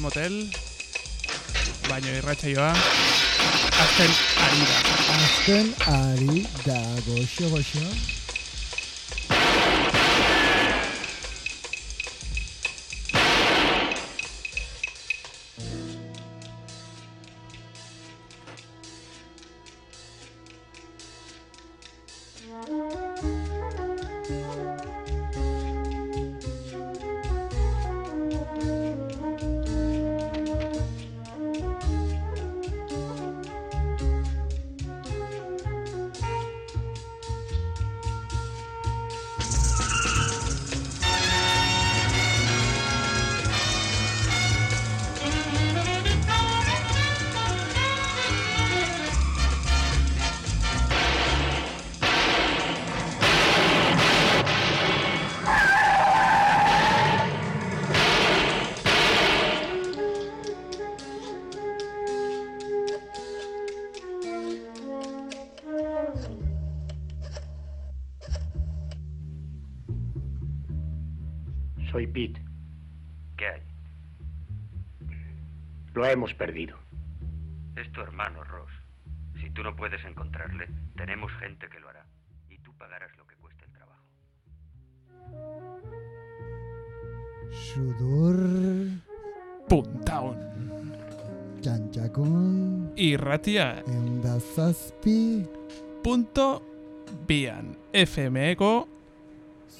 motel motel, baino irratsaioa azten ari da. Azten ari da goxo goxo. Hemos perdido. Es tu hermano, Ross. Si tú no puedes encontrarle, tenemos gente que lo hará. Y tú pagarás lo que cueste el trabajo. Sudur, Puntaun. txantxakun, Irratia endazazpi, punto bian. FMeko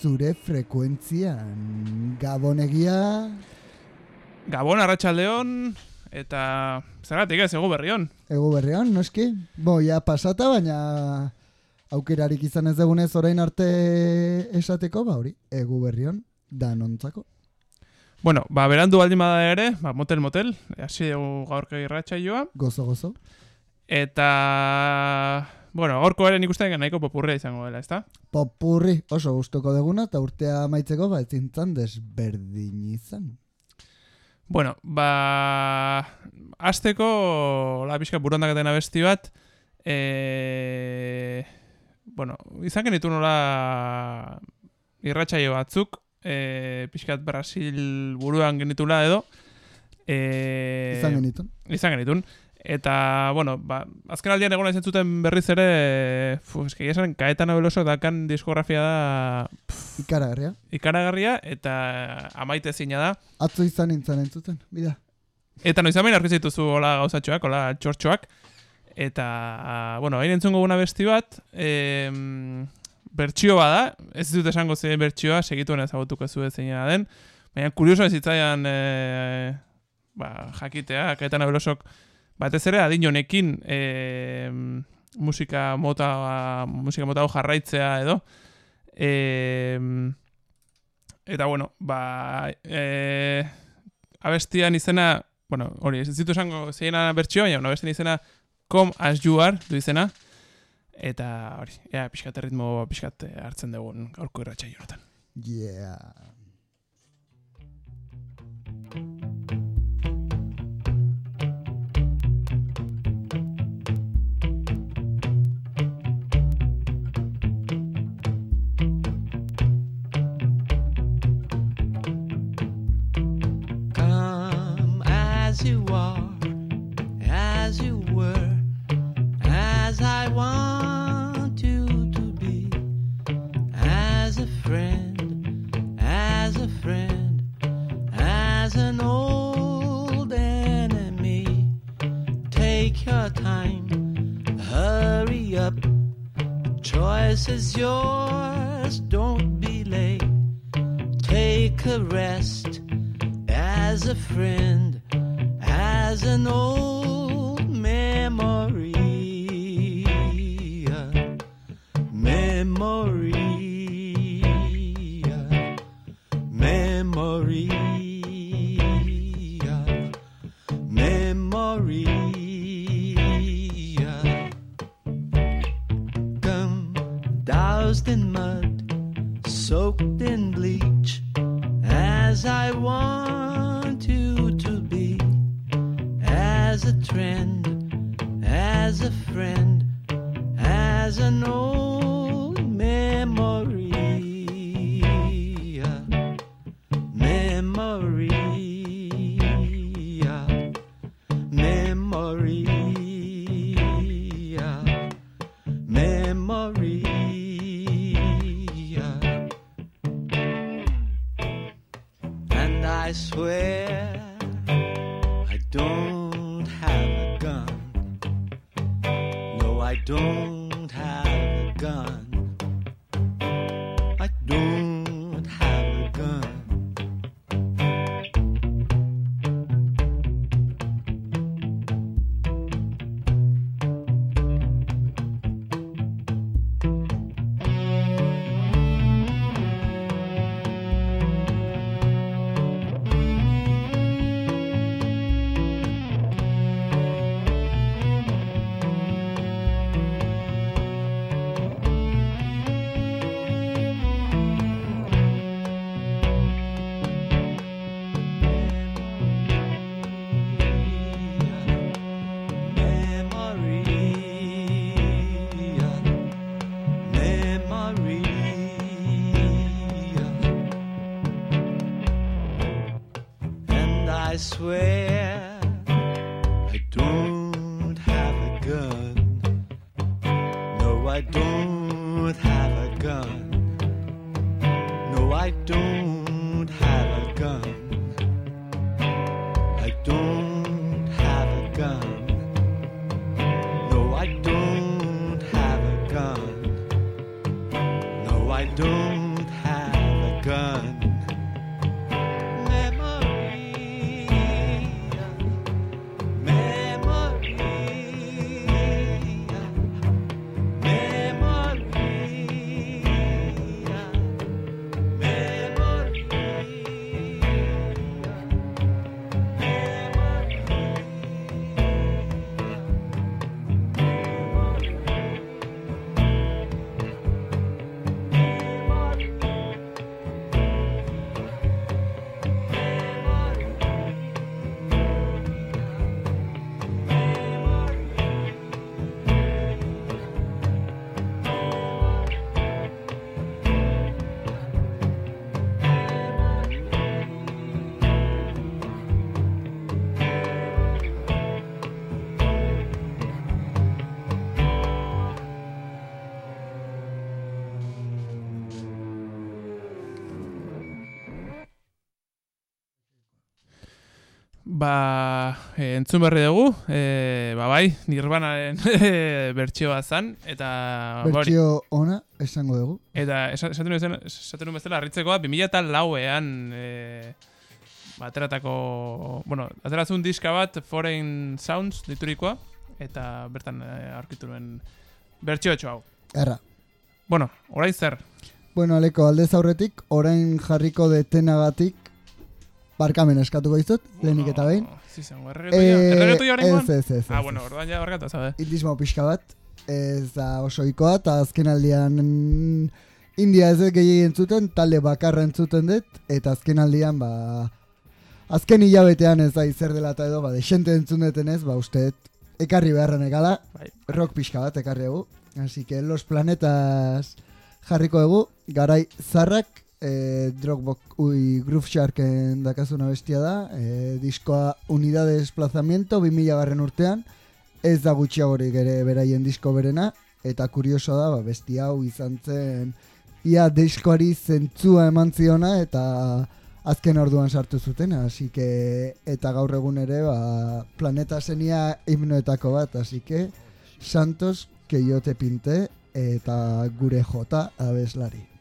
zure frekuentzian. Gabonegia, Gabon Arratsaldeon eta zergatik ez ego berrion. ego berrean, noski? Bo, ja pasata, baina aukerarik izan ez dugunez orain arte esateko, ba hori, ego berrion, danontzako. Bueno, ba, berandu baldin bada ere, ba, motel motel, hasi dugu gaurko irratsaioa Gozo, gozo. eta bueno, gaurko ere nik uste nahiko popurria izango dela, ezta? Popurri oso gustuko deguna, eta urtea amaitzeko ba ezintzan desberdin izan. Bueno, ba hasteko la pizka burondaketen abesti bat e, bueno, izan genitu nola irratsaio batzuk e, pixkat Brasil buruan genitula edo e, Izan genitun. izan genitun. Eta, bueno, ba, azken aldian egon izan zuten berriz ere, fu, eski esan, Caetano Veloso dakan diskografia da Ikaragarria. ikaragarria eta amaite zina da. Atzo izan nintzen entzuten, bida. Eta noiz hemen aurkiz dituzu hola gauzatxoak, hola txortxoak. Eta, bueno, hain entzungo guna besti bat, em, bertxio bada, ez dut esango zein bertxioa, segituen ezagutuko zu zeina den. Baina, kurioso ez zitzaian e, ba, jakitea, Caetano Velosok batez ere adin honekin e, musika mota musika mota jarraitzea edo e, eta bueno ba e, abestian izena bueno hori ez ditu esango zeina bertsioa baina abestian izena Come As You Are du izena eta hori ea pixkat ritmo pixkat hartzen dugun gaurko irratxa honetan Yeah. As you are, as you were, as I want you to be, as a friend, as a friend, as an old enemy. Take your time, hurry up. Choice is yours, don't be late. Take a rest as a friend, as an old memory. I swear I don't have a gun. No, I don't have a gun. Ba, e, entzun berri dugu, e, ba bai, nirbanaren bertsioa zan, eta... ba hori. Bertxio ona, esango dugu. Eta esa- esaten nuen zen- esaten nuen bezala, harritzekoa, 2000 eta lauean e, ba, ateratako, bueno, ateratzen diska bat, Foreign Sounds diturikoa, eta bertan e, aurkitu nuen bertsioetxo hau. Erra. Bueno, orain zer? Bueno, aleko aldez aurretik, orain jarriko detenagatik, barkamen eskatuko izut, lehenik eta behin. Zizen, erregetoia ez, orain ez, ez. Ah, bueno, orduan ja barkatu, zabe. Indismo pixka bat, ez da oso ikoa, eta azken aldian India ez gehiagin entzuten, talde bakarra entzuten dut, eta azken aldian, ba, azken hilabetean ez da izer dela eta edo, ba, desente entzun duten ez, ba, uste ekarri beharren egala, Bai. rock pixka bat ekarri egu, así que los planetas jarriko dugu, garai zarrak, eh, Dropbox, ui, Groove Sharken dakazuna bestia da, eh, diskoa Unidad de Desplazamiento, 2000 garren urtean, ez da gutxiagorik ere beraien disko berena, eta kurioso da, ba, besti hau izan zen, ia diskoari zentzua eman ziona, eta azken orduan sartu zuten, hasi eta gaur egun ere, ba, planeta zenia himnoetako bat, hasi Santos, que yo te pinte, eta gure jota abeslari.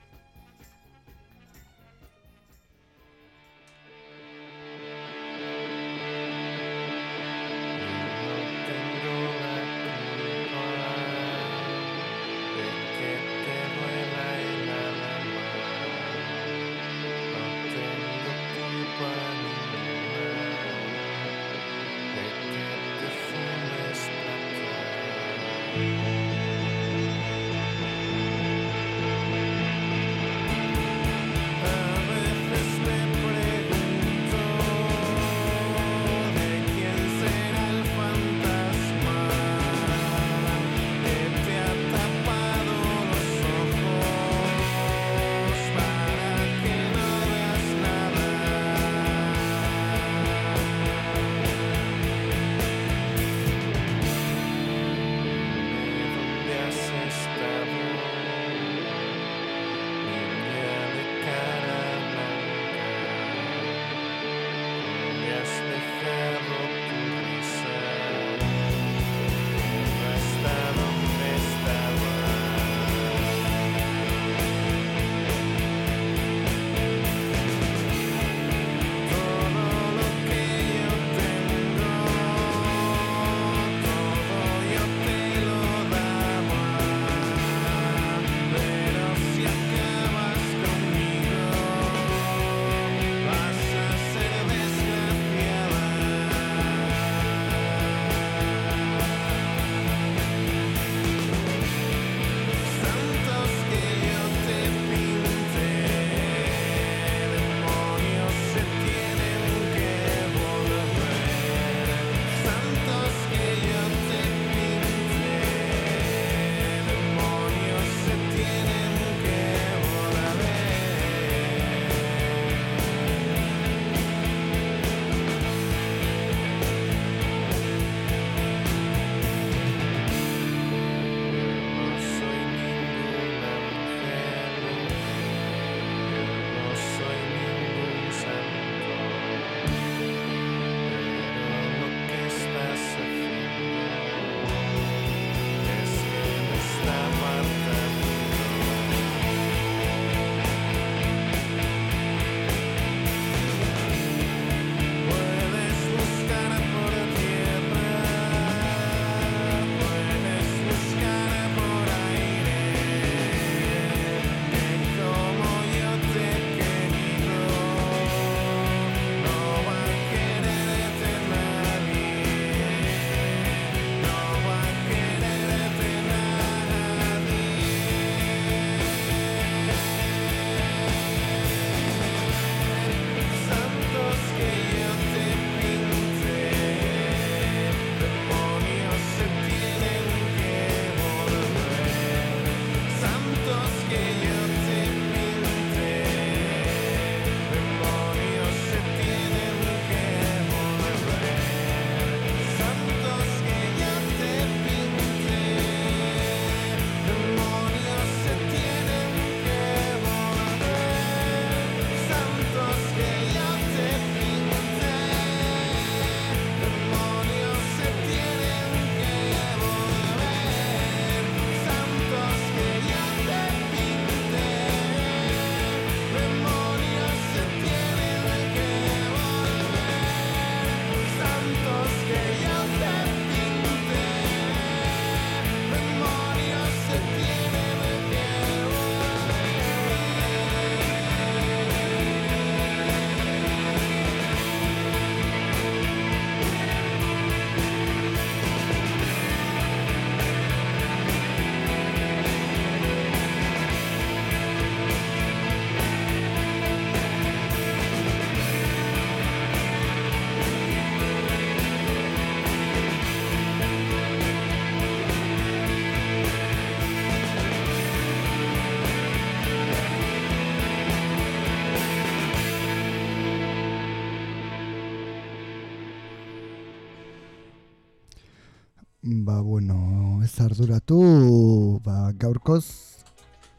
Arduratu, ba, gaurkoz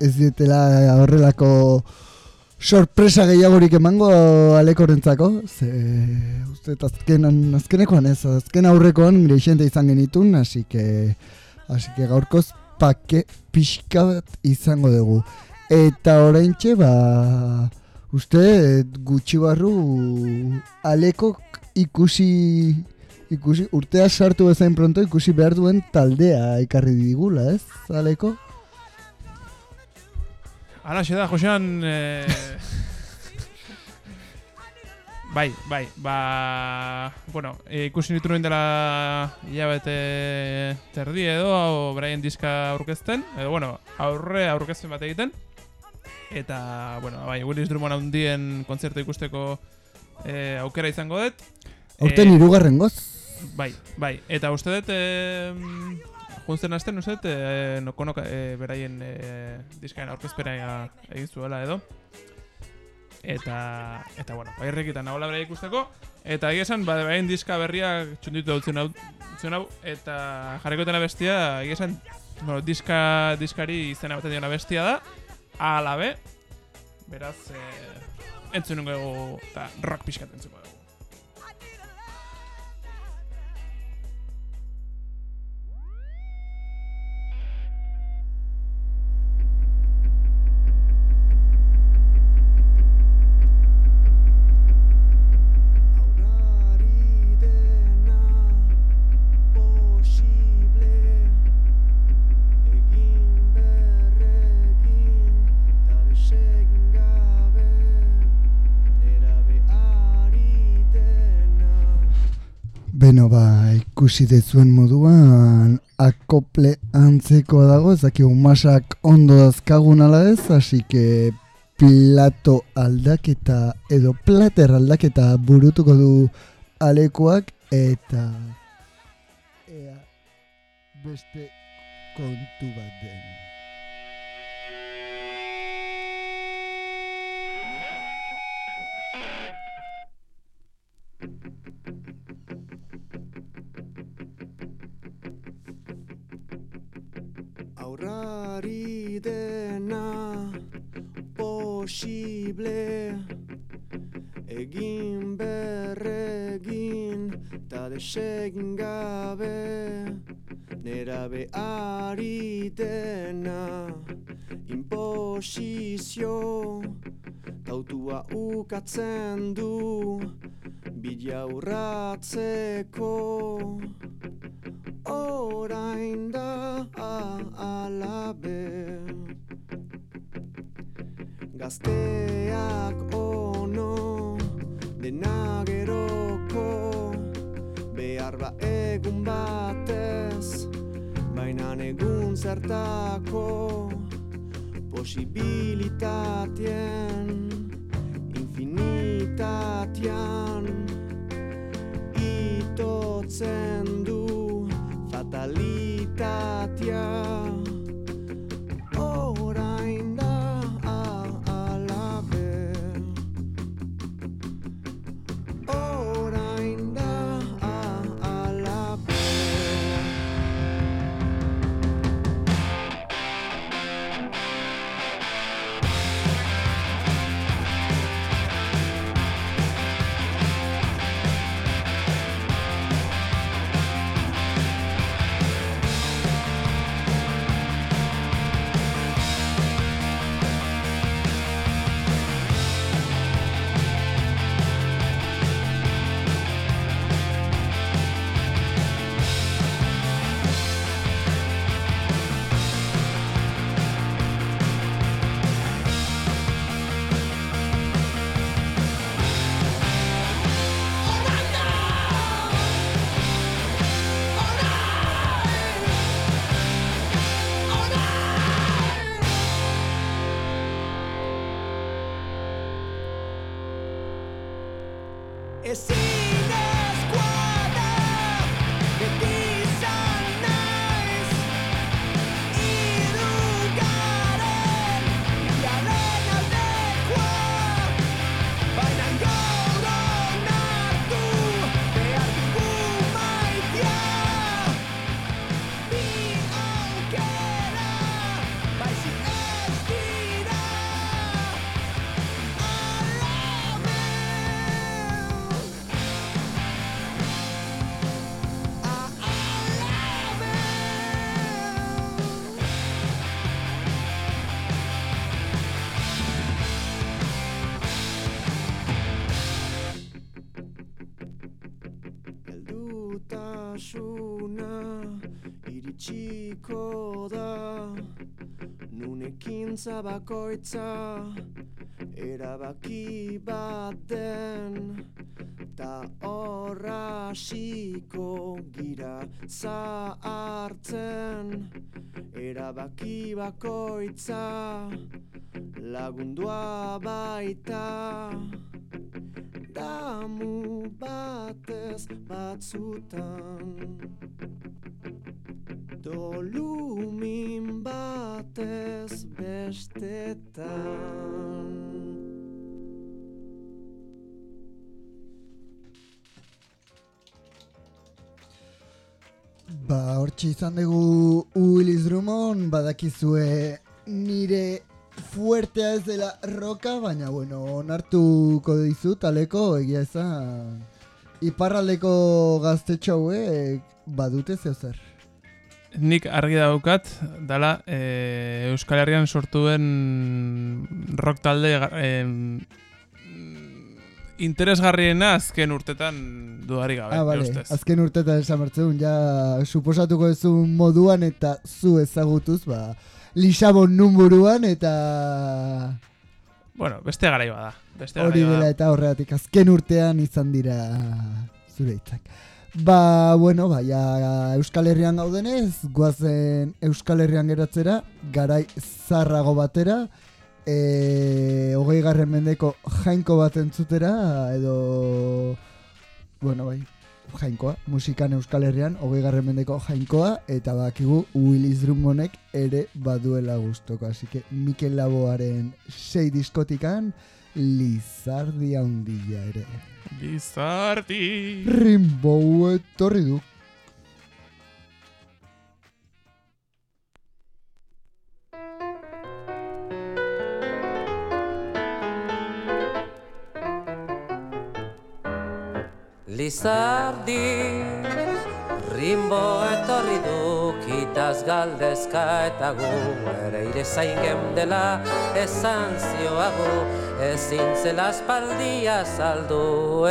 ez dietela horrelako sorpresa gehiagorik emango alekorentzako, ze uste azkenan, azkenekoan ez, azken aurrekoan greixente izan genitun, hasi que, hasi que gaurkoz pake pixka bat izango dugu. Eta oraintxe, ba, uste gutxi barru alekok ikusi ikusi urtea sartu bezain pronto ikusi behar duen taldea ekarri digula, ez? Aleko? Alaxe da, Josean... Eh... bai, bai, ba... Bueno, eh, ikusi nitu nuen dela hilabete terdi edo, hau beraien diska aurkezten, edo, bueno, aurre aurkezten bat egiten. Eta, bueno, bai, Willis Drummond handien kontzertu ikusteko eh, aukera izango dut. Aurten Eh, irugarren goz? Bai, bai, eta uste dut, eh, juntzen asten, uste dut, eh, nokonok eh, beraien eh, diskaen aurkezpera egin zuela edo. Eta, eta bueno, bai errekitan nagoela bera ikusteko. Eta egia esan, ba, beraien diska berriak txunditu dutzen hau, hau, eta jarriko dena bestia, egia esan, bueno, diska, diskari izena baten diona bestia da, ala be, beraz, eh, entzun dugu, eta rock pixkat entzuko dugu. Ikusi dezuen moduan akople antzeko dago, ez dakik masak ondo dazkagun ala ez, hasi que plato aldaketa edo plater aldaketa burutuko du alekoak eta ea beste kontu bat den. Aurrari dena posible Egin berregin ta desegin gabe Nerabe ari dena imposizio Tautua ukatzen du Bidea urratzeko orain da alabe. Gazteak ono dena geroko Behar ba egun batez Baina egun zertako Posibilitatien Infinitatian itotzen du Zabakoitza erabaki bat den Ta horra hasiko gira zahartzen. Erabaki bakoitza lagundua baita Damu batez batzutan Dolumin batez bestetan Ba, hortxe izan dugu Willis Drummond, badakizue nire fuertea ez dela roka, baina bueno, onartuko dizut aleko egia ezan iparraldeko gaztetxo hauek badute zeo zer. Nik argi daukat, dala e, Euskal Herrian sortu den rock talde e, interesgarriena azken urtetan dudarik gabe, Ah, ustez. azken urtetan esan bertzeun, ja suposatuko ez moduan eta zu ezagutuz, ba, Lisabon numburuan eta Bueno, beste garai bada. Beste hori dela eta horregatik azken urtean izan dira zure hitzak. Ba, bueno, ba, ja, Euskal Herrian gaudenez, guazen Euskal Herrian geratzera, garai zarrago batera, e, hogei garren mendeko jainko bat entzutera, edo, bueno, bai, jainkoa, musikan Euskal Herrian, hogei garren mendeko jainkoa, eta bakigu Willis Drummonek ere baduela gustoko, así que Mikel Laboaren sei diskotikan, Lizardi handia ere. Lizardi. Rimbo etorri du. Lizardi Rimbo etorri du kitaz galdezka eta gu ere ire zain dela esan zioagu ezin zela espaldia saldu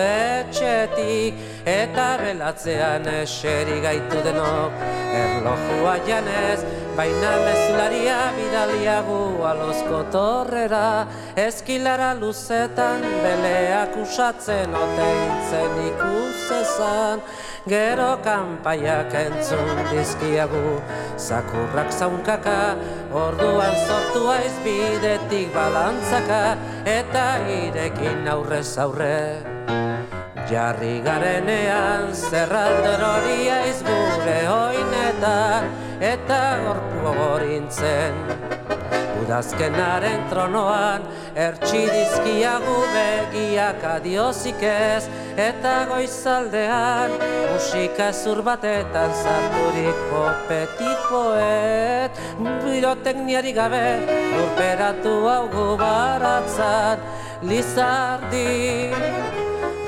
etxetik eta belatzean eseri gaitu denok erlojua janez baina mezularia bidaliagu alozko torrera eskilara luzetan beleak usatzen oteintzen ikusezan Gero kanpaiak entzun dizkiagu Zakurrak zaunkaka Orduan sortu aiz bidetik balantzaka Eta irekin aurrez aurre. Jarri garenean zerralder hori aiz Eta gorpu gorintzen Udazkenaren tronoan Ertsi dizkiagu begiak adiozik ez Eta goizaldean musika zur batetan Zarturiko petit poet Birotekniari gabe Lurperatu hau baratzan Lizardi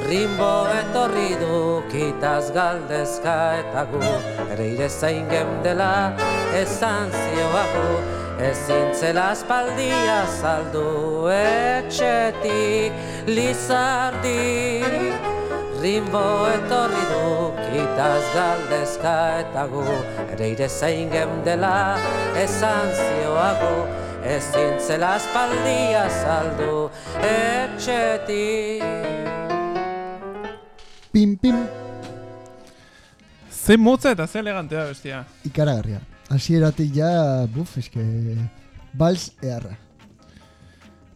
Rimbo etorri du kitaz galdezka eta gu Ere ire zain dela esan zioagu Ezin zela aspaldia saldu etxetik Lizardi Rimbo etorri du kitaz galdezka eta gu Ere ire zain dela esan zioagu Ezin zela aspaldia saldu etxetik Pim, pim, Ze motza eta ze elegantea bestia. ikaragarria. Hasieratik ja, buf, eske, bals eharra.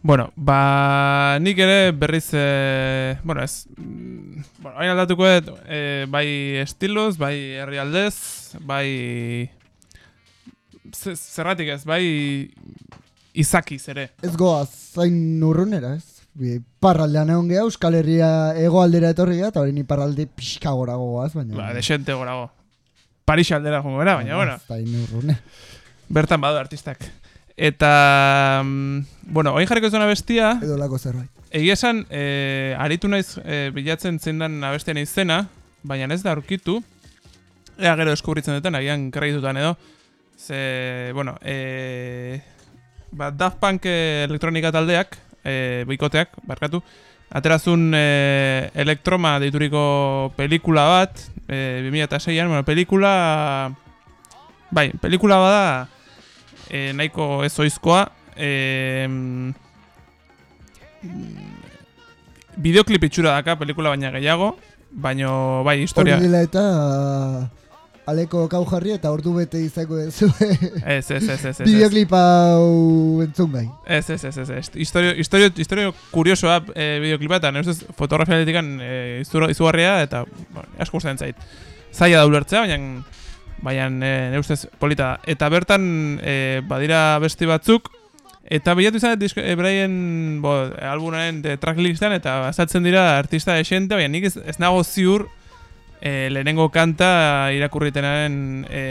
Bueno, ba, nik ere berriz, e, bueno, ez, mm, bueno, hain aldatuko dut, e, bai estiloz, bai herrialdez, bai, ze- zerratik ez, bai izakiz ere. Ez goaz, zain urrunera, ez? Parraldean egon geha, Euskal Herria hegoaldera etorri geha, eta hori iparralde pixka gora goaz, baina... Ba, desente gorago. Paris aldera jongo gara, baina, bueno, bertan badu artistak. Eta, mm, bueno, oin jarriko zuena bestia, Edo lako zerbait. Egia esan, e, aritu naiz e, bilatzen zindan abestean izena, baina ez da aurkitu. Ea gero deskubritzen duten, agian kreditutan edo. Ze, bueno, e, ba, Daft Punk elektronika taldeak, e, boikoteak, barkatu, aterazun e, elektroma deituriko pelikula bat, e, 2006an, bueno, pelikula, bai, pelikula bada e, nahiko ezoizkoa, e, bideoklip itxura daka pelikula baina gehiago, baino bai historia... Hori dela eta aleko kau jarri eta ordu bete izako dezu Ez, ez, ez, ez, bideoklip hau entzun gai. Ez, ez, ez, ez. Historio, historio, historio kuriosoa e, bideoklipa eta nire ustez fotografia aldetik e, izugarria eta bueno, asko gustatzen zait. Zaila da ulertzea, baina baina e, nire ustez polita. Eta bertan e, badira beste batzuk eta bilatu izan dut e, bo, albumaren tracklistan eta azaltzen dira artista esente, baina nik ez, ez nago ziur e, lehenengo kanta irakurritenaren e,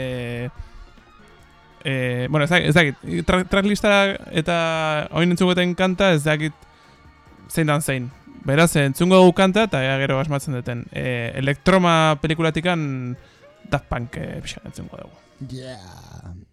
e, bueno, ez dakit, ez dakit tra tracklista eta oin entzugeten kanta ez dakit zein dan zein. Beraz, entzungo dugu kanta eta ea gero asmatzen duten. E, elektroma pelikulatikan Daft Punk e, entzungo dugu. Yeah.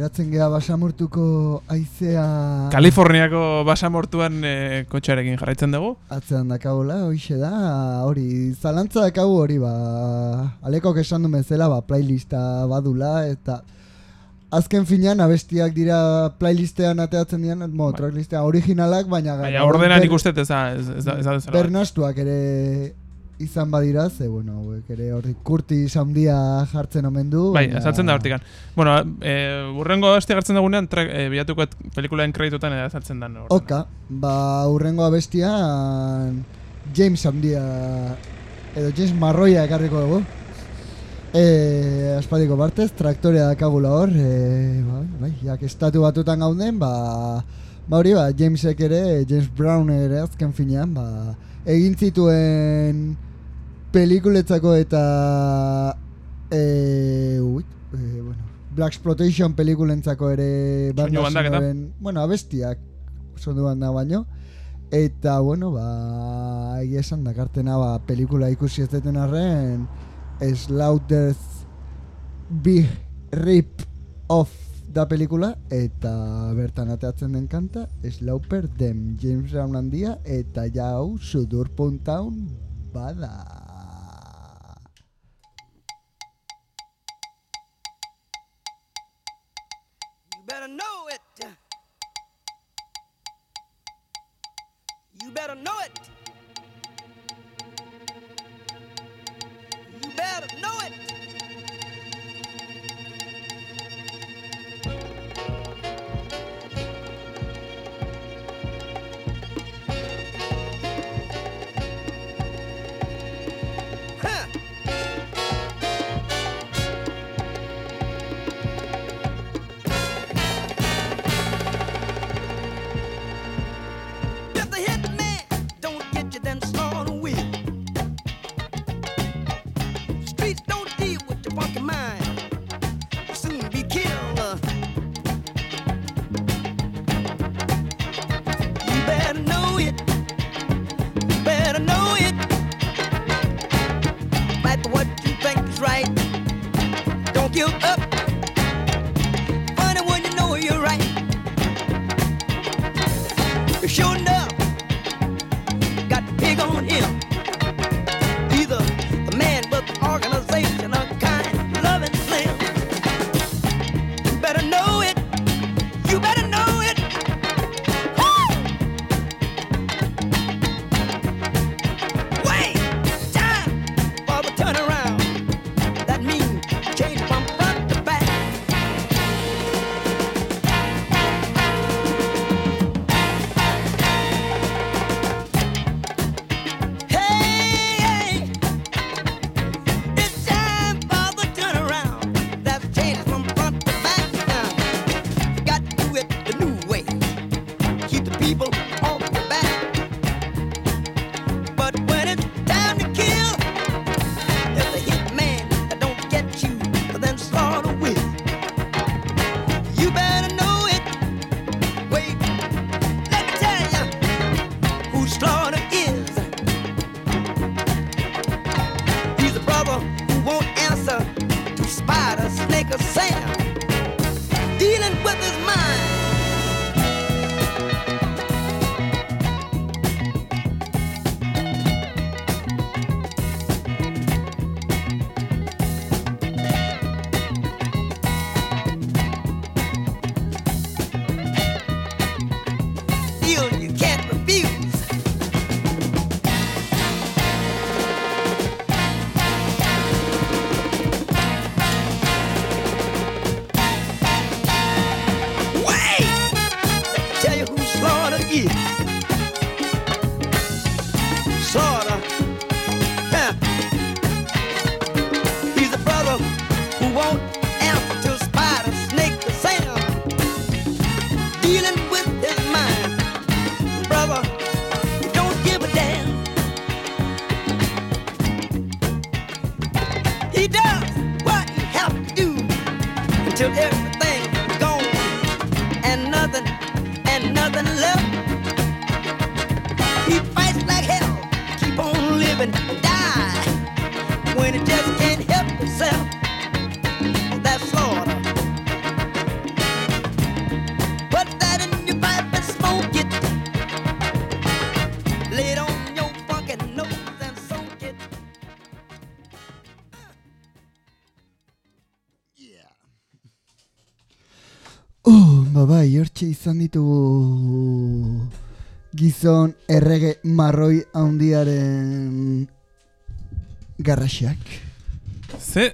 Geratzen gea basamortuko aizea Kaliforniako basamortuan e, kotxearekin jarraitzen dugu. atzean dakagola, hoxe da, hori, zalantza dakagu hori, ba, alekok esan du bezala, ba, playlista badula, eta azken finean abestiak dira playlistean ateatzen dian, mo, Bai. tracklistean originalak, baina Baina ordenan ikusten ez da, ez, ez da, ez da izan badira, ze, bueno, hauek ere horri kurti handia jartzen omen du. Bai, ya... azaltzen da hortikan. Bueno, eh, e, urrengo abesti hartzen dagunean, tra, e, bilatuko pelikulaen kreditutan edo azaltzen da. Oka, ba, urrengo abestian James handia edo James Marroia ekarriko dugu. Eh, e, aspatiko partez, traktorea dakagula hor, e, ba, bai, jak estatu batutan gauden, ba, ba hori, ba, Jamesek ere, James Brown ere azken finean, ba, egin zituen pelikuletzako eta eh, e, uit, e, eh, bueno, Black Exploitation pelikulentzako ere bandak zinuen, bueno, abestiak zondu banda baino. Eta bueno, ba egizan dakartena ba, pelikula ikusi ez deten arren Slaughter's Big Rip of da pelikula eta bertan ateatzen den kanta Slauper dem James Brown handia eta jau sudur puntaun bada Bada. better know it. You better know it. Ba bai, hortxe izan ditugu gizon errege marroi handiaren garrasiak. Ze,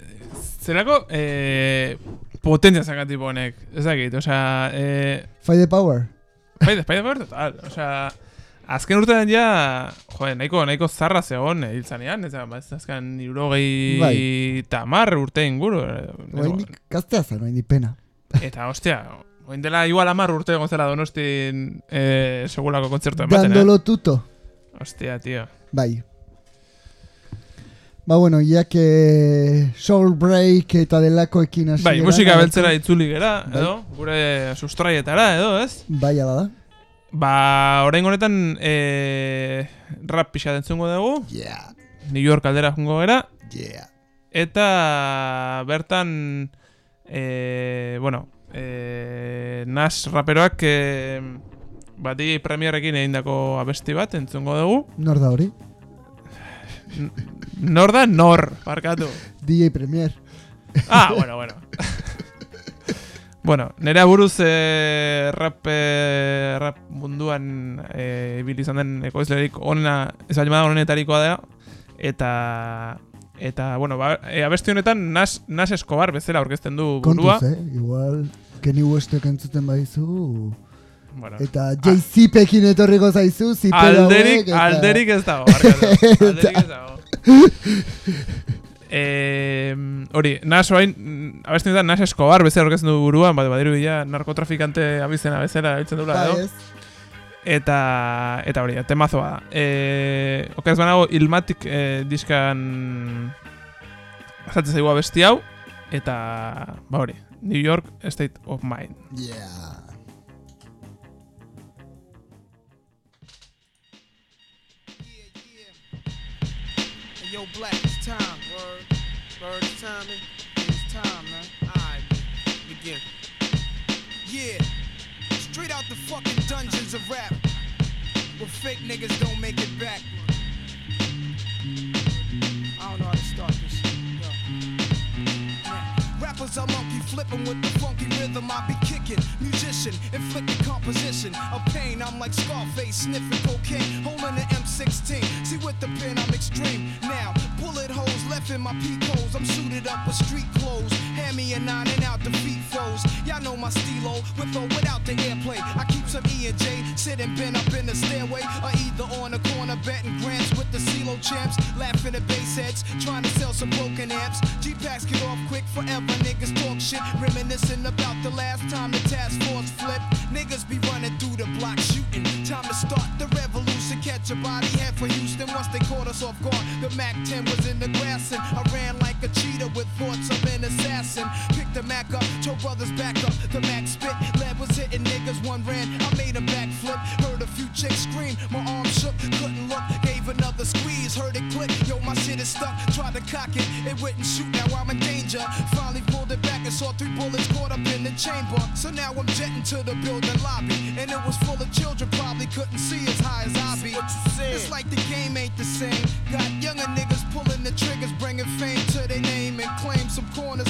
zelako eh, potentzia zakat tipo honek, ez dakit, osea... Eh, Fight the power. Fight the, fight the power total, osea... Azken urtean ja, joder, nahiko, nahiko zarra zegoen hiltzanean, ba, ez da, azken irurogei bai. tamar urte inguru. Eh, oaindik gaztea zen, oaindik pena. Eta, ostia, oin dela igual amar urte egon zela donostin eh, segulako kontzertu ematen, eh? Dándolo tuto. Hostia, tío. Bai. Ba, bueno, ya que Soul Break eta delakoekin hasi Bai, musika beltzera itzuli gera, Bai. edo, gure sustraietara, edo, ez? Bai, ala da. Ba, orain honetan eh, rap pixa entzungo dugu, Yeah, New York aldera jungo gera, yeah. eta bertan, eh, bueno, eh, Nas raperoak eh, bati premierrekin egindako abesti bat entzungo dugu. Nor da hori? Nor da nor, barkatu. DJ Premier. Ah, bueno, bueno. bueno, nire buruz eh, rap, eh, rap munduan ibili izan den ekoizlerik onena, ez bali bada onenetarikoa da, eta eta, bueno, ba, e, abesti honetan Nas, Nas Escobar bezala aurkezten du burua. Kontuz, eh? Igual, Kenny Westek entzuten baizu. Bueno, Eta Jay-Z pekin etorriko zaizu, zipero alderik, eta... alderik ez dago, alderik ez dago. Eh, hori, Nas mm, abesti honetan Nas Escobar bezala aurkezten du buruan, bat badiru bila narkotrafikante abizena bezala biltzen dula Ba, edo. Eta, eta hori, temazoa da. E, Okeraz banago, Ilmatic e, diskan azatzen zaigu abesti hau, eta, ba hori, New York State of Mind. Yeah. Yo, Black, it's time. Word. Word, it's time. It's time, man. Alright, begin. Yeah. Straight out the fucking dungeons of rap. Where fake niggas don't make it back. I don't know how to start this. Rappers are monkey flipping with the funky rhythm I be kicking. Musician, inflicting composition of pain. I'm like Scarface, sniffing cocaine, holding an M16. See with the pen, I'm extreme. Now, bullet holes in my peak holes. I'm suited up with street clothes. Hand me a nine and out the feet foes. Y'all know my stilo, with or without the airplay. I keep some E and J sitting bent up in the stairway, or either on the corner betting grants with the CeeLo champs, laughing at bass heads, trying to sell some broken amps. G packs get off quick forever. Niggas talk shit, reminiscing about the last time the task force flipped. Niggas be running through the block shooting. Time to start the revolution. Catch a body head for Houston once they caught us off guard. The Mac 10 was in the grass and I ran like a cheetah with thoughts of an assassin. Picked the Mac up, told brothers back up. The Mac spit, lead was hitting niggas. One ran, I made a backflip. Heard a few chicks scream, my arm shook, couldn't look. Gave another squeeze, heard it click. Yo, my shit is stuck. Tried to cock it, it wouldn't shoot. Now I'm in danger. Finally pulled it back and saw three bullets caught up in the chamber. So now I'm jetting to the building lobby, and it was full of children. Probably couldn't see as high as I be. It's like the game ain't the same. Got younger niggas pulling the triggers, bringing fame to their name and claim some corners.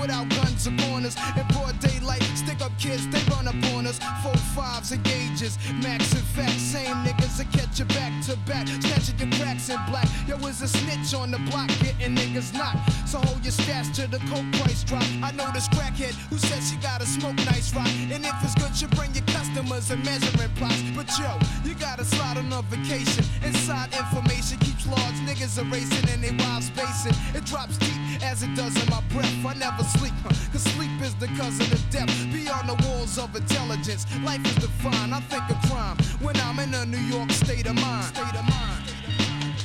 Without guns or corners. In broad daylight, stick up kids, they run up on us. Four fives and gauges, max and facts. Same niggas that catch you back to back, snatching your cracks in black. Yo, is a snitch on the block, getting niggas knocked. So hold your stash till the coke price drop. I know this crackhead who said she gotta smoke nice rock. And if it's good, you bring your customers and measuring plots. But yo, you gotta slide on a vacation. Inside information keeps large niggas are racing and they wild spacing. It drops deep as it does in my breath. I never sleep, huh, cause sleep is the cousin of death. Beyond the walls of intelligence, life is defined. I think of crime when I'm in a New York state of mind. State of mind.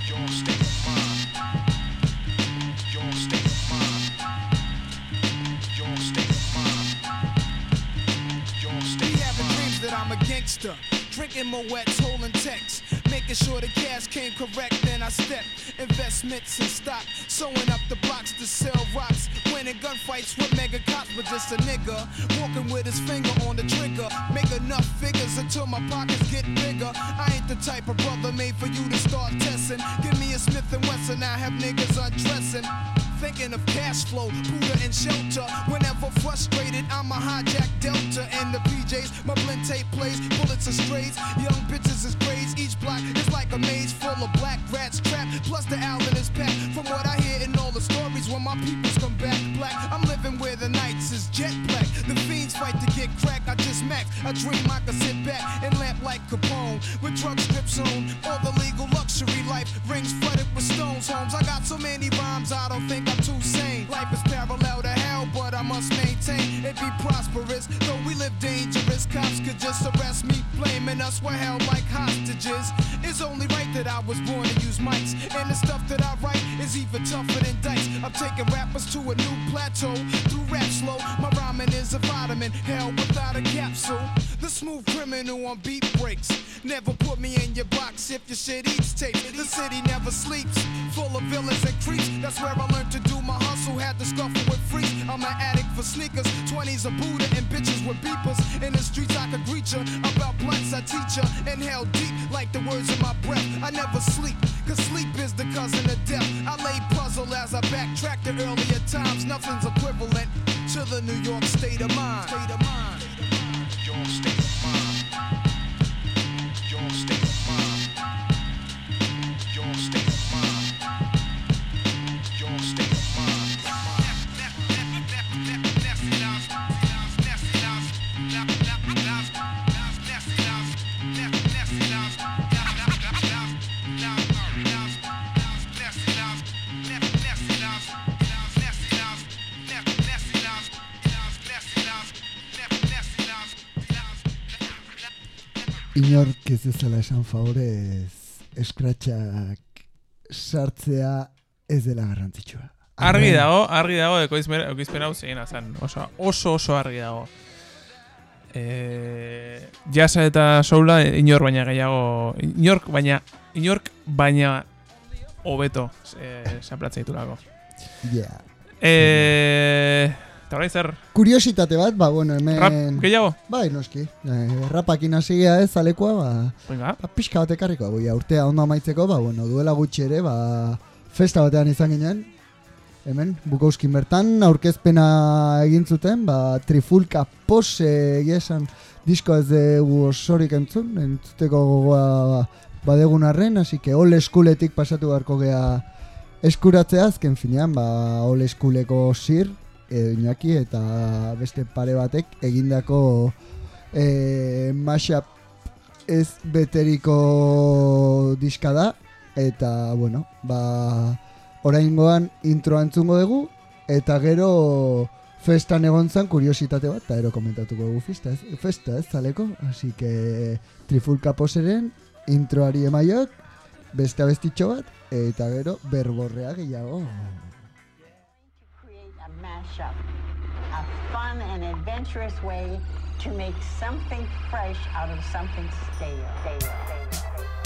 Your state of mind. Your state of mind. Your state of mind. Your state of having dreams that I'm a gangster. Drinking Moet's, holding texts. Making sure the cash came correct, then I step. Investments in stock. Sewing up the blocks to sell rocks. Winning gunfights with mega cops, but just a nigga. Walking with his finger on the trigger. Make enough figures until my pockets get bigger. I ain't the type of brother made for you to start testing. Give me a Smith and Wesson, I have niggas undressing. Thinking of cash flow, Buddha and shelter. Whenever frustrated, I'm a hijack Delta and the PJs. My blend tape plays, bullets are strays. Young bitches is grades. Each block is like a maze full of black rats trapped. Plus the owl in his pack. From what I hear in all the stories, when my peoples come back black, I'm living where the nights is jet black. The fiends fight to get crack. I just max. I dream I could sit back and lamp like Capone with drug strips on. All the legal luxury life rings flooded with stones. Homes. I got so many rhymes. I don't think I'm too sane. Life is parallel to hell, but I must maintain it be prosperous. Though we live dangerous, cops could just arrest me, blaming us we're held like hostages. It's only right that I was born to use mics, and the stuff that I write is even tougher than dice. I'm taking rappers to a new plateau through rap slow. My rhyming is a vitamin, hell without a capsule. The smooth criminal on beat breaks. Never put me in your box if your shit eats tape. The city never sleeps, full of villains and creeps. That's where I learned to do my hustle. Had to scuffle with freaks. I'm an addict for sneakers, 20s a Buddha and bitches with beepers. In the streets I could greet ya. About blunts I teach ya. Inhale deep like the words in my breath. I never sleep, cause sleep is the cousin of death. I lay puzzle as I backtrack to earlier times. Nothing's equivalent to the New York state of mind. State of mind. State of mind. Inork ez dezala esan favorez eskratxak sartzea ez dela garrantzitsua. Argi dago, argi dago, ekoizpen, ekoizpen hau zein zen. Oso, oso oso argi dago. E, jasa eta soula inor baina gehiago, inork baina, inork baina hobeto e, saplatzen ditulako. Yeah. E, eta orain zer, Kuriositate bat, ba, bueno, hemen... rap gehiago? Bai, noski. Eh, rapakin hasi gea ez, alekoa, ba, Venga, ba, pixka bat ekarriko. Ja, urtea ondo amaitzeko, ba, bueno, duela gutxi ere, ba, festa batean izan ginen. Hemen, Bukauskin bertan, aurkezpena egin zuten, ba, trifulka pose egia esan disko ez dugu osorik entzun, entzuteko gogoa ba, badegun arren, hasi que ole eskuletik pasatu beharko gea eskuratzea, azken finean, ba, ole eskuleko sir, edo Iñaki eta beste pare batek egindako e, mashup ez beteriko diska da. Eta bueno ba oraingoan introa entzungo dugu eta gero festan egon zan kuriositate bat eta ero komentatuko dugu festa ez, festa ez zaleko. Así que trifulka poseren introari emaiak beste abestitxo bat eta gero berborrea gehiago a fun and adventurous way to make something fresh out of something stale. stale, stale, stale.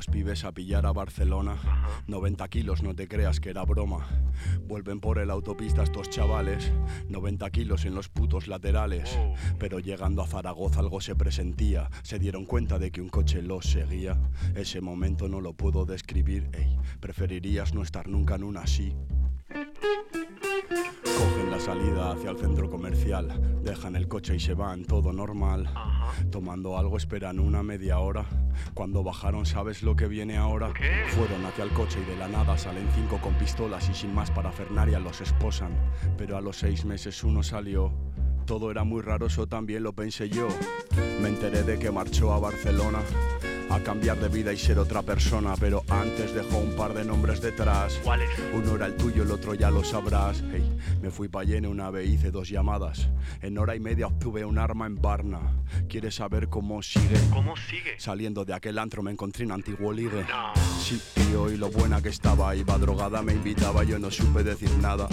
Dos pibes a pillar a Barcelona. 90 kilos, no te creas que era broma. Vuelven por el autopista estos chavales. 90 kilos en los putos laterales. Pero llegando a Zaragoza algo se presentía. Se dieron cuenta de que un coche los seguía. Ese momento no lo puedo describir. Ey, preferirías no estar nunca en una así. Salida hacia el centro comercial, dejan el coche y se van, todo normal. Tomando algo esperan una media hora. Cuando bajaron, ¿sabes lo que viene ahora? Fueron hacia el coche y de la nada salen cinco con pistolas y sin más parafernaria los esposan. Pero a los seis meses uno salió. Todo era muy raro, eso también lo pensé yo. Me enteré de que marchó a Barcelona a cambiar de vida y ser otra persona, pero antes dejó un par de nombres detrás. ¿Cuáles? Uno era el tuyo, el otro ya lo sabrás. Hey, me fui pa' llene una vez, hice dos llamadas. En hora y media obtuve un arma en Barna. ¿Quieres saber cómo sigue? ¿Cómo sigue? Saliendo de aquel antro me encontré un antiguo ligue. Sí, tío, y lo buena que estaba. Iba drogada, me invitaba, yo no supe decir nada.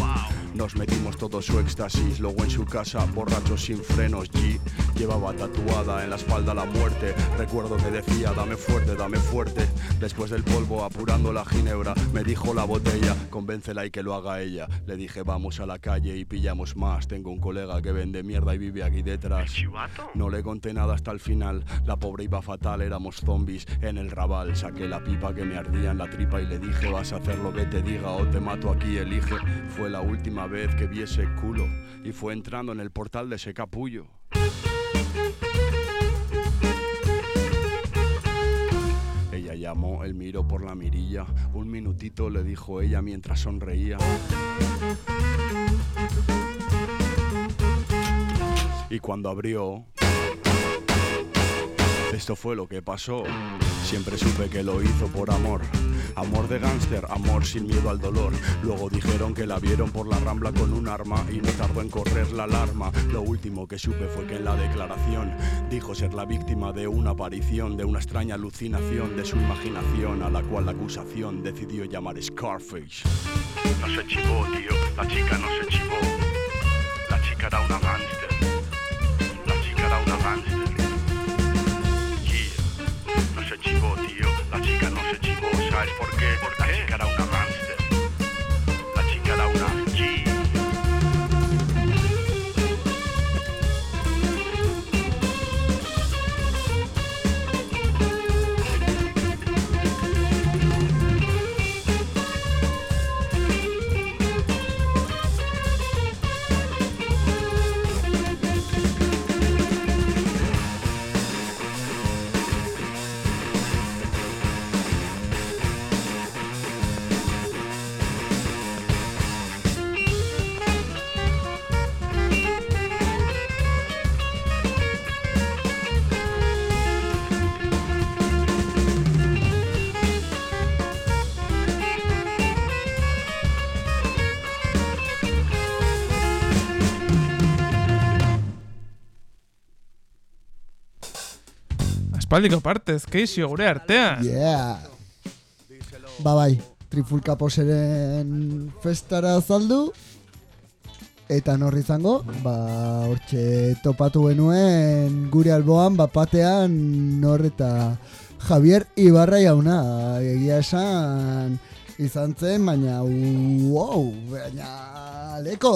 Nos metimos todo su éxtasis, luego en su casa, borracho sin frenos. G llevaba tatuada en la espalda la muerte. Recuerdo que decía, dame fuerte, dame fuerte. Después del polvo, apurando la ginebra, me dijo la botella, convéncela y que lo haga ella. Le dije, vamos a la calle y pillamos más. Tengo un colega que vende mierda y vive aquí detrás. No le conté nada hasta el final. La pobre iba fatal, éramos zombies en el rabal. Saqué la pipa que me ardía en la tripa y le dije: Vas a hacer lo que te diga o te mato aquí, elige. Fue la última vez que vi ese culo y fue entrando en el portal de ese capullo. Llamó, él miró por la mirilla. Un minutito le dijo ella mientras sonreía. Y cuando abrió, esto fue lo que pasó. Siempre supe que lo hizo por amor. Amor de gángster, amor sin miedo al dolor. Luego dijeron que la vieron por la rambla con un arma y no tardó en correr la alarma. Lo último que supe fue que en la declaración dijo ser la víctima de una aparición, de una extraña alucinación de su imaginación, a la cual la acusación decidió llamar Scarface. No se chivó, tío. La chica no se chivó. Aspaldiko partez, keixo gure artean. Yeah. Ba bai, trifulka poseren festara azaldu. Eta norri izango, ba, hortxe topatu genuen gure alboan, bapatean nor eta Javier Ibarra jauna. Egia esan izan zen, baina wow, baina leko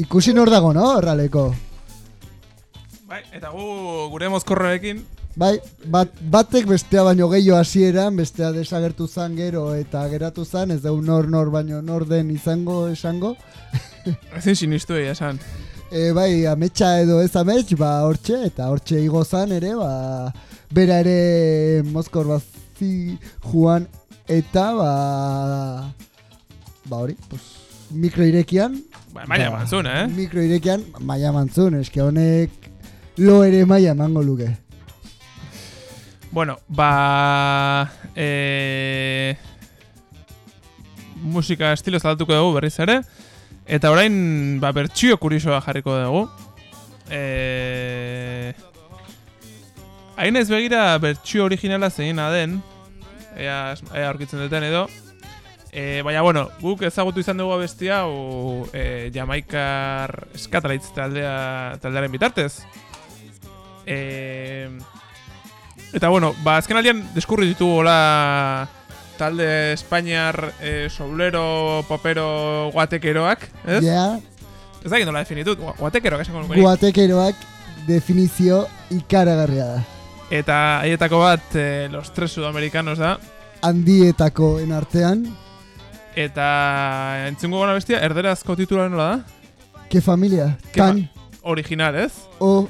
ikusi nor dago, no? Horraleko. Bai, eta gu gure mozkorroekin, Bai, bat, batek bestea baino gehiago hasieran, bestea desagertu zan gero eta geratu zan, ez dugu nor nor baino nor den izango esango. ezin sinistu egia esan. E, bai, ametsa edo ez amets, ba hortxe, eta hortxe igo zan ere, ba, bera ere mozkor bazi juan, eta ba, ba hori, pues, mikro irekian. Ba, maila mantzun, eh? Mikro irekian, maia mantzun, eske honek lo ere maia emango luke. Bueno, ba... E... Musika estilo zaldatuko dugu berriz ere. Eta orain, ba, bertxio kuriosoa jarriko dugu. Hain ez begira bertxio originala zeina den. Ea, ea aurkitzen duten edo. E, baina, bueno, guk ezagutu izan dugu abesti hau e, Jamaikar Skatalaitz taldea, taldearen bitartez. E, Eta bueno, ba, azken aldean deskurri ditugu hola talde Espainiar eh, soulero, popero, guatekeroak, ez? Ja, Ez da nola definitut, gua- guatekeroak esango nuke nik. guatekeroak definizio ikaragarria da. Eta haietako bat, eh, los tres sudamericanos da. Handietakoen artean, Eta entzungo gana bestia, erderazko titula nola da? que familia, Que tan, Original, ez? o,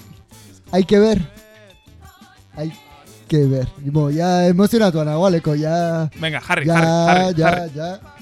hay que ver. Hay que ver. Bo, ya emozionatuan nagoaleko, ya... Venga, jarri, ya, jarri, jarri, ya, jarri. ya.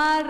amar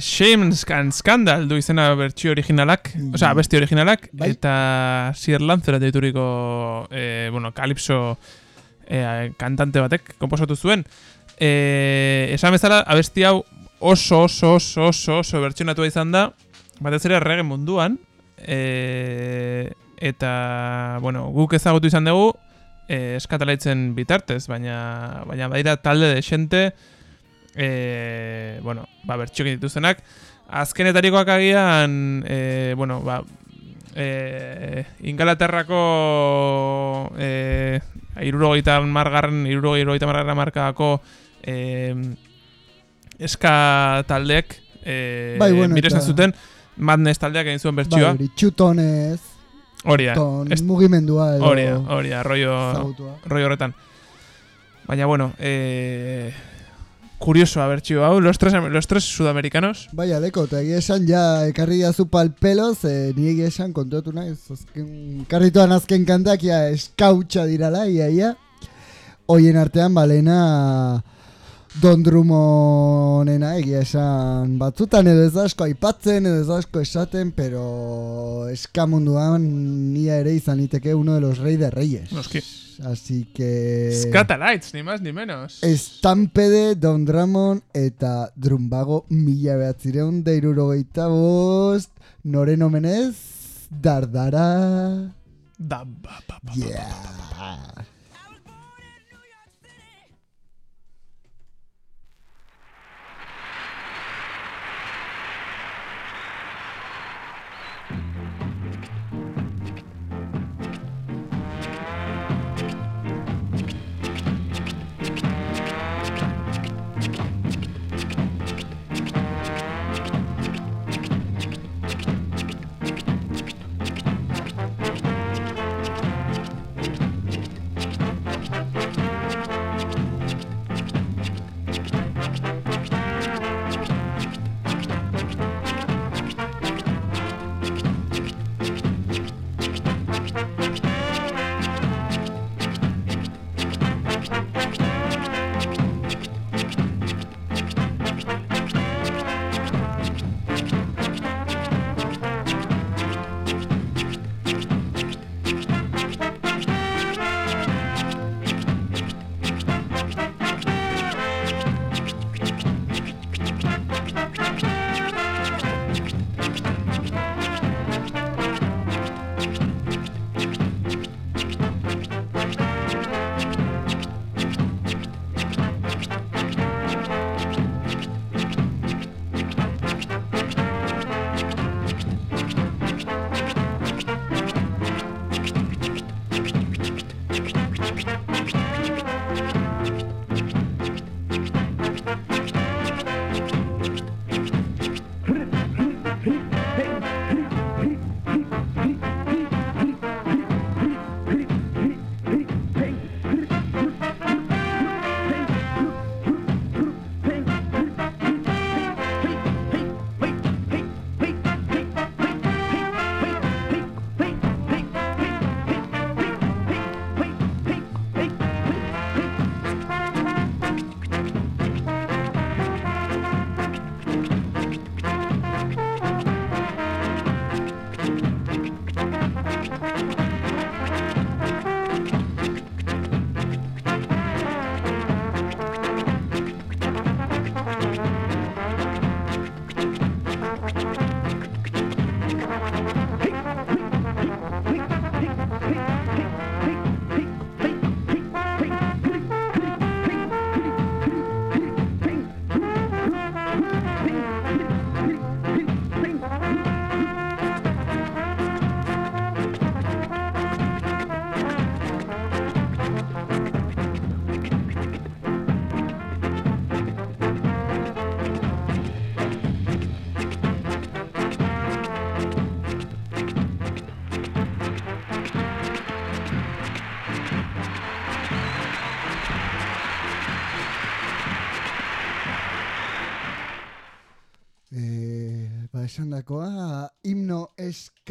Shame and Scandal du izena bertsio originalak, osea, besti originalak, Bai. eta Sir Lancelot deituriko, eh, bueno, Calypso eh, kantante batek komposatu zuen. Eh, esan bezala, abesti hau oso, oso, oso, oso, oso bertsionatua izan da, batez ere reggae munduan, eh, eta, bueno, guk ezagutu izan dugu, eh, eskatalaitzen bitartez, baina, baina badira talde de e, bueno, ba, bertxokin dituztenak. Azkenetarikoak agian, e, bueno, ba, e, Ingalaterrako e, irurogeita margarren, irurogeita margarren markadako e, eska taldeek e, Bai, bueno, miresten zuten Madness taldeak egin zuen bertsioa. Bai, txutonez, Hori da. Ez- mugimendua edo... Hori da, hori da, rollo, ezagutua. rollo horretan. Baina, bueno, eh, curioso bertxio hau, los tres, los tres sudamericanos. Bai, aleko, eta egia esan ja ekarri jazu pal pelo, ze ni egia esan kontuatu naiz. Azken, karrituan azken kantak ja eskautxa dirala, ia, ia. Hoien artean, balena Don Drummonena egia esan batzutan edo ez asko aipatzen edo ez asko esaten, pero eskamunduan nia ere izan liteke uno de los rey de reyes. Noski. Así que... Scatalites, ni más ni menos. Estampede, Don Dramon eta Drumbago mila behatzireun da irurogeita bost, noren omenez, dardara... Da, ba, ba, ba, Yeah.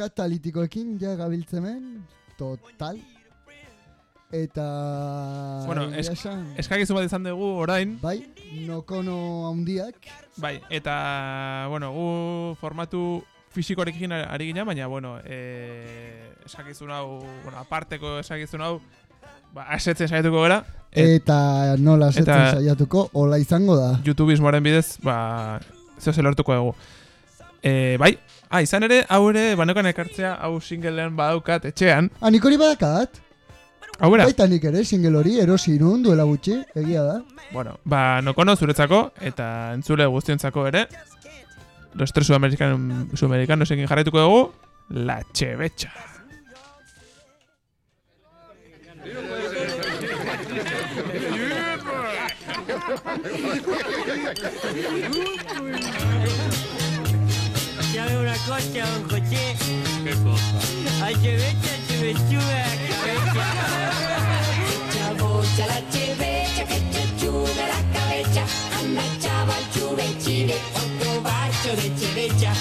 Eskatalitikoekin ja gabiltzemen, total. Eta... Bueno, egia es, esan, eskakizun bat izan dugu orain. Bai, nokono handiak. Bai, eta, bueno, gu formatu fisikorekin ari gina, baina, bueno, e, eskakizun hau, bueno, aparteko eskakizun hau, ba, asetzen saiatuko gara. Et- Eta nola setzen eta- saiatuko, hola izango da. YouTubeismoaren bidez, ba, zeo zelortuko dugu. E, bai, ah, izan ere, hau ere, banekan ekartzea, hau singlean badaukat etxean. Ah, nik hori badakat? Hau bera? Baita nik ere, single hori, erosi nun duela gutxi, egia da. Bueno, ba, nokono zuretzako, eta entzule guztiontzako ere, los tres sudamericanos, sudamericanos egin jarraituko dugu, la chevecha. coche a un coche. ¿Qué cosa? La chevecha, que la cabecha. Anda, chuvechine, otro bacho de chevecha.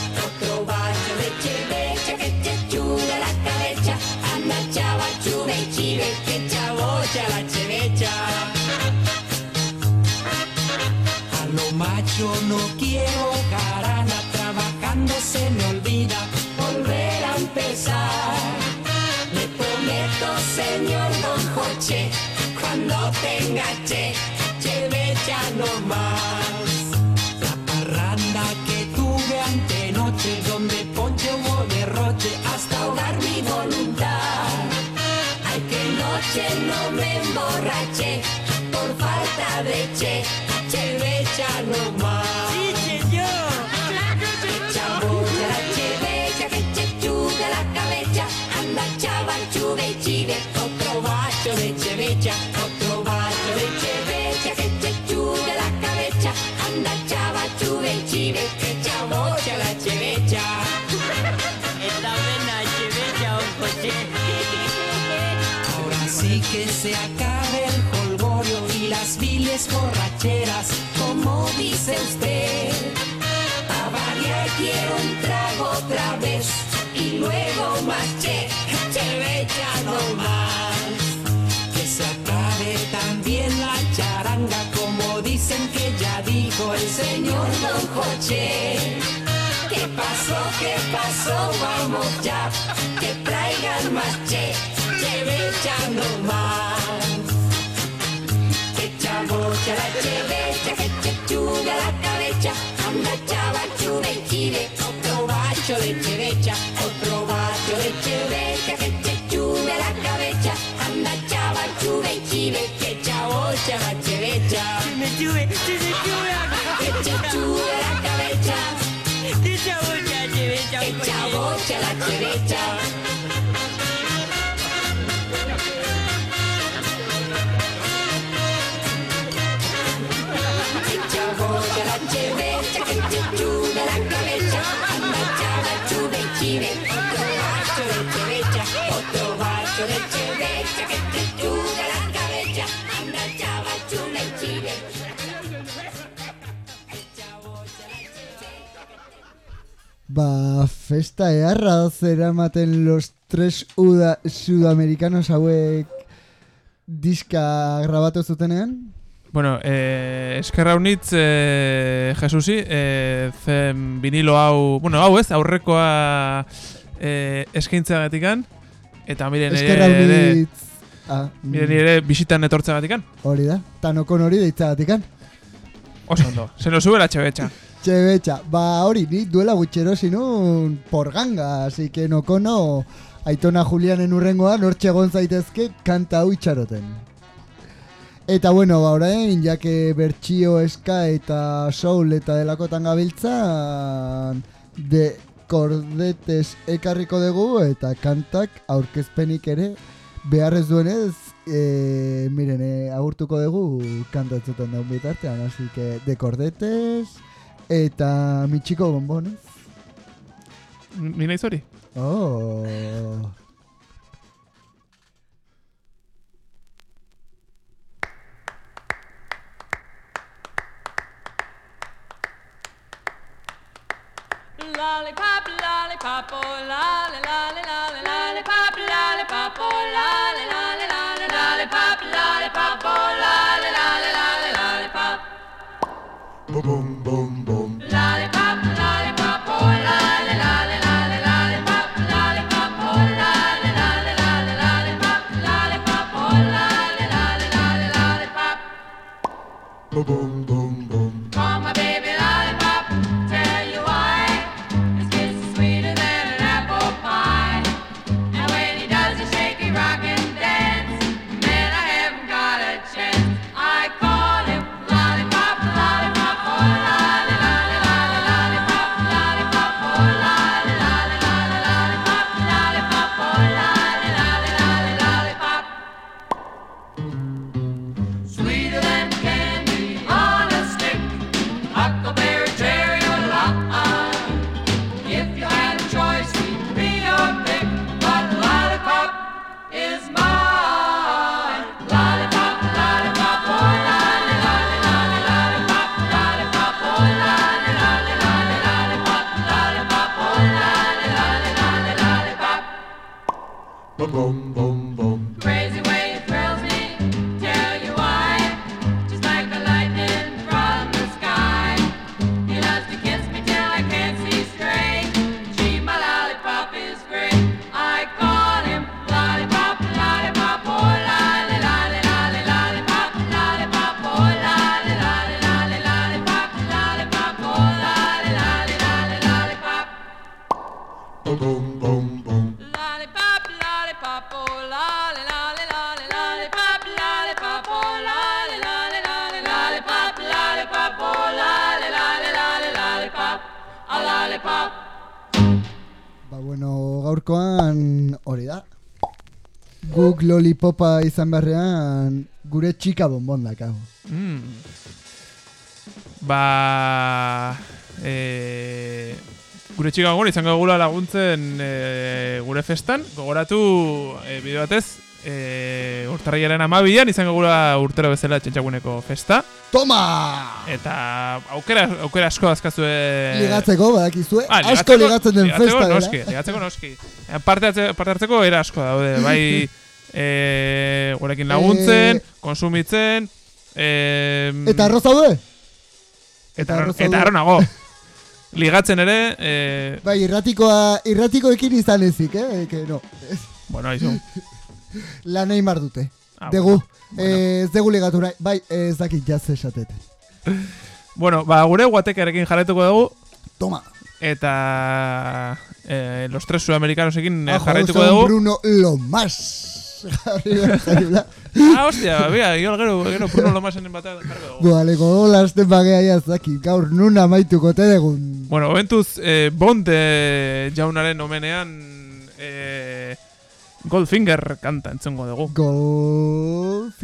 Cuando tenga che, chevecha no más. La parranda que tuve antenoche, donde ponche hubo derroche, hasta ahogar mi voluntad. Ay, que noche no me emborraché por falta de che, chevecha no más. Borracheras, como dice usted. A variar quiero un trago otra vez y luego más che, chevecha no más. que se acabe también la charanga, como dicen que ya dijo el Señor Don Joche, ¿qué pasó? ¿Qué pasó? Vamos ya, que traigan más che, chevecha no más. waiting. Ba, festa eharra zeramaten los tres uda, sudamericanos hauek diska grabatu zutenean. Bueno, eh, eskerra unitz, eh, Jesusi, eh, zen vinilo hau, bueno, hau ez, aurrekoa eh, eskaintzagatikan, eta miren Eskerra ere, unitz. Ah, miren ere bisitan etortzagatikan. Hori da, tanokon hori deitzagatikan. Oso ondo, se nos sube la txebetxa. Txebetxa, ba hori, ni duela gutxero sinun por ganga, así que no kono Aitona Julianen urrengoa nortxe egon zaitezke kanta hau itxaroten. Eta bueno, ba orain, jake bertxio eska eta soul eta delakotan gabiltzan de kordetes ekarriko dugu eta kantak aurkezpenik ere beharrez duenez e, miren, e, agurtuko dugu kantatzuten daun bitartean, así que de kordetes eta mitxiko bombonez. Ni naiz hori? Oh. Lollipop, lollipop, oh lolly, lolly, lolly, lollipop, lollipop, oh lolly, lolly, lolly, lollipop, lollipop, oh lolly, lolly, lolly, lollipop. Boom, boom. Boom, Lollipopa izan beharrean gure txika bonbon dakago. Mm. Ba... E, gure txika gure izango gula laguntzen e, gure festan. Gogoratu e, bideo batez, e, urtarriaren amabian izango gula urtero bezala txentxaguneko festa. Toma! Eta aukera, aukera asko azkazue... Ligatzeko, badakizue, Ah, asko ligatzen den ligatzeko festa noski, ligatzeko noski. Parte, hartze- parte hartzeko era asko daude, bai e, gurekin laguntzen, konsumitzen, e, Eta arroz daude? eta, arroz eta daude? arronago. Ligatzen ere, e, Bai, irratikoa, irratikoekin izan ezik, eh? Que no. bueno, aizu. Lan egin bar dute. Ah, Degu, eh, ez degu ligatu nahi. Bai, ez dakit jaz esatete. Bueno, ba, gure guatekearekin jarraituko dugu. Toma. Eta eh, los tres sudamericanosekin eh, Ajo, jarraituko son dugu. Bruno lo ah, hostia, bera, gero, gero, gero, Bruno Lomasen batean jarriko dugu. Bualeko lasten bagea jazaki, gaur nun amaituko te degun. Bueno, momentuz, eh, Bond eh, jaunaren omenean eh, Goldfinger kanta entzungo dugu. Goldfinger.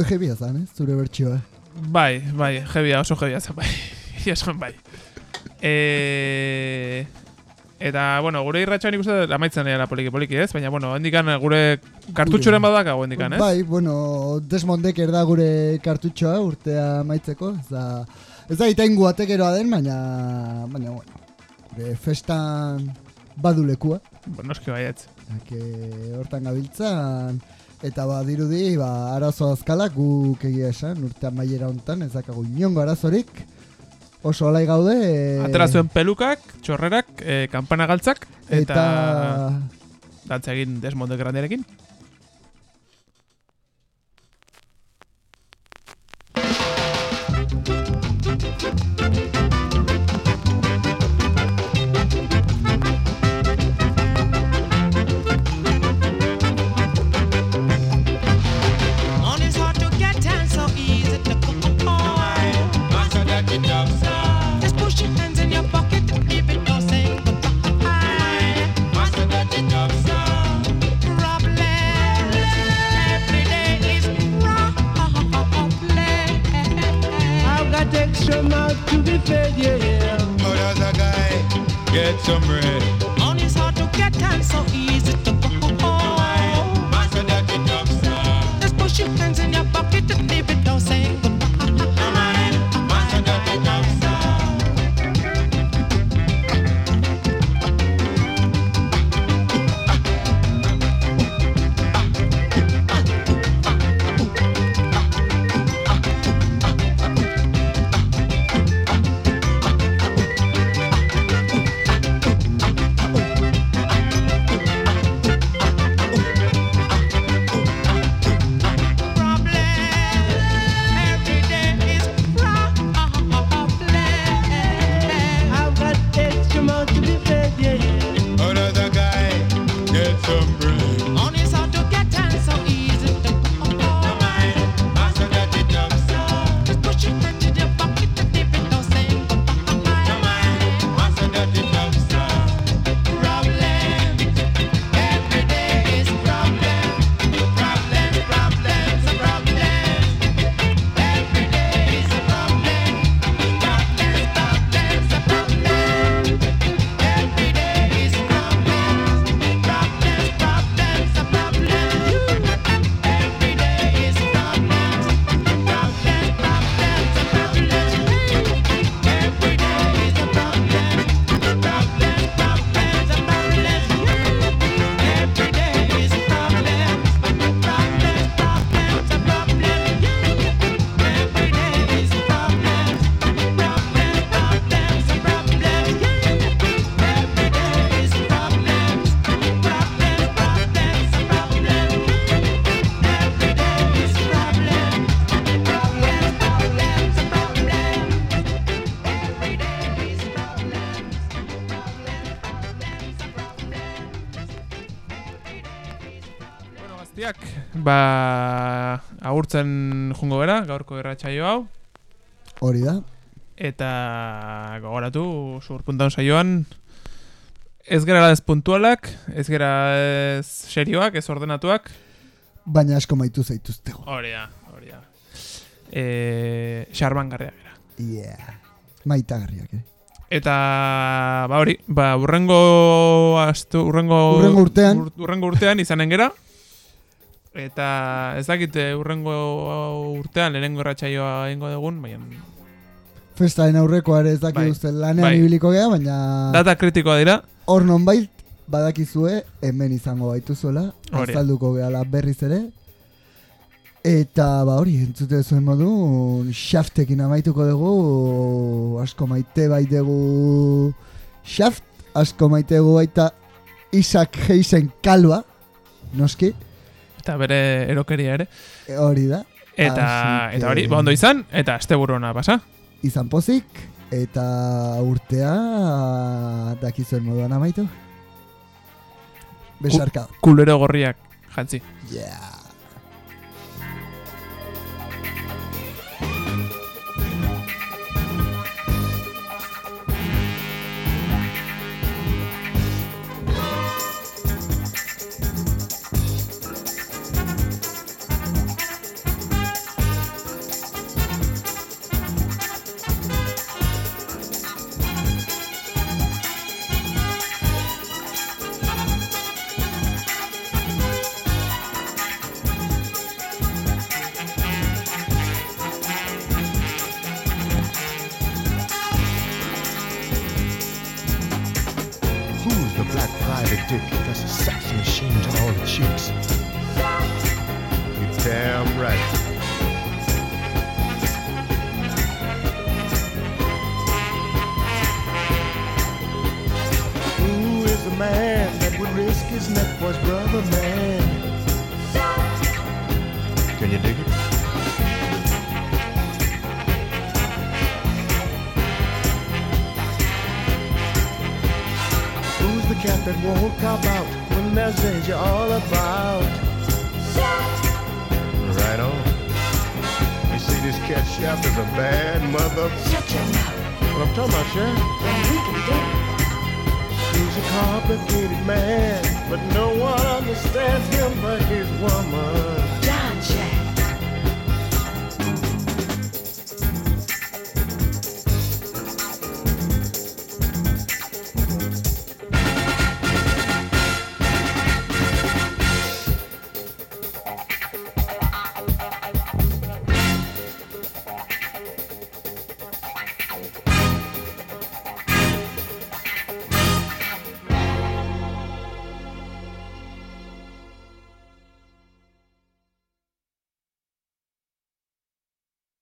Hoi jebia zan, eh? Zure bertsioa. Bai, bai, jebia, oso jebia zen, bai. Ia esan, bai. E... Eta, bueno, gure irratxoan ikuste dut amaitzen dira poliki poliki, ez? Baina, bueno, hendikan gure kartutxoren badak hau hendikan, ez? Bai, bueno, Desmondek erda gure kartutxoa urtea maitzeko, ez da, ez da itaingu atekeroa den, baina, baina, bueno, gure festan badulekua. Bueno, eski baietz. Que hortan gabiltzan, eta badirudi, ba, arazo azkalak guk egia esan, urtean maiera hontan, ez dakagu inongo arazorik, oso alai gaude. e, Atera zuen pelukak, txorrerak, e, kampana galtzak, eta... Eta- Dantza egin Desmond Granderekin. yeah. How does a guy get some bread? Ba, agurtzen jungo bera, gaurko irratsaio hau, Hori da. eta gogoratu, surpuntan saioan, ez gara ez puntualak, ez gara ez serioak, ez ordenatuak, Baina asko maitu zaituztego. hori da, hori da. E, xarmangarriak gara. Yeah. Maitagarriak, eh? Eta, ba hori, ba, urrengo, astu, urrengo, Hurrengo urtean. ur- urrengo urtean izanen gera. Eta ez dakite urrengo urtean lehenengo irratsaioa egingo dugun, baina Festaren aurrekoa ere ez daki Bai. uste lanean Bai. ibiliko gea, baina... data kritikoa dira. Hor nonbait badakizue hemen izango baituzuela, azalduko gehala berriz ere. Eta ba hori, entzute zuen modu, Shaftekin amaituko dugu, asko maite baitegu Shaft, asko maite dugu baita Isaac Heisen kalba, noski, Eta bere erokeria ere. e, hori da. Eta, eta hori, que- ba, ondo izan, eta este pasa. Izan pozik, eta urtea dakizuen moduan amaitu. Besarka. Kulero gorriak, jantzi. Yeah.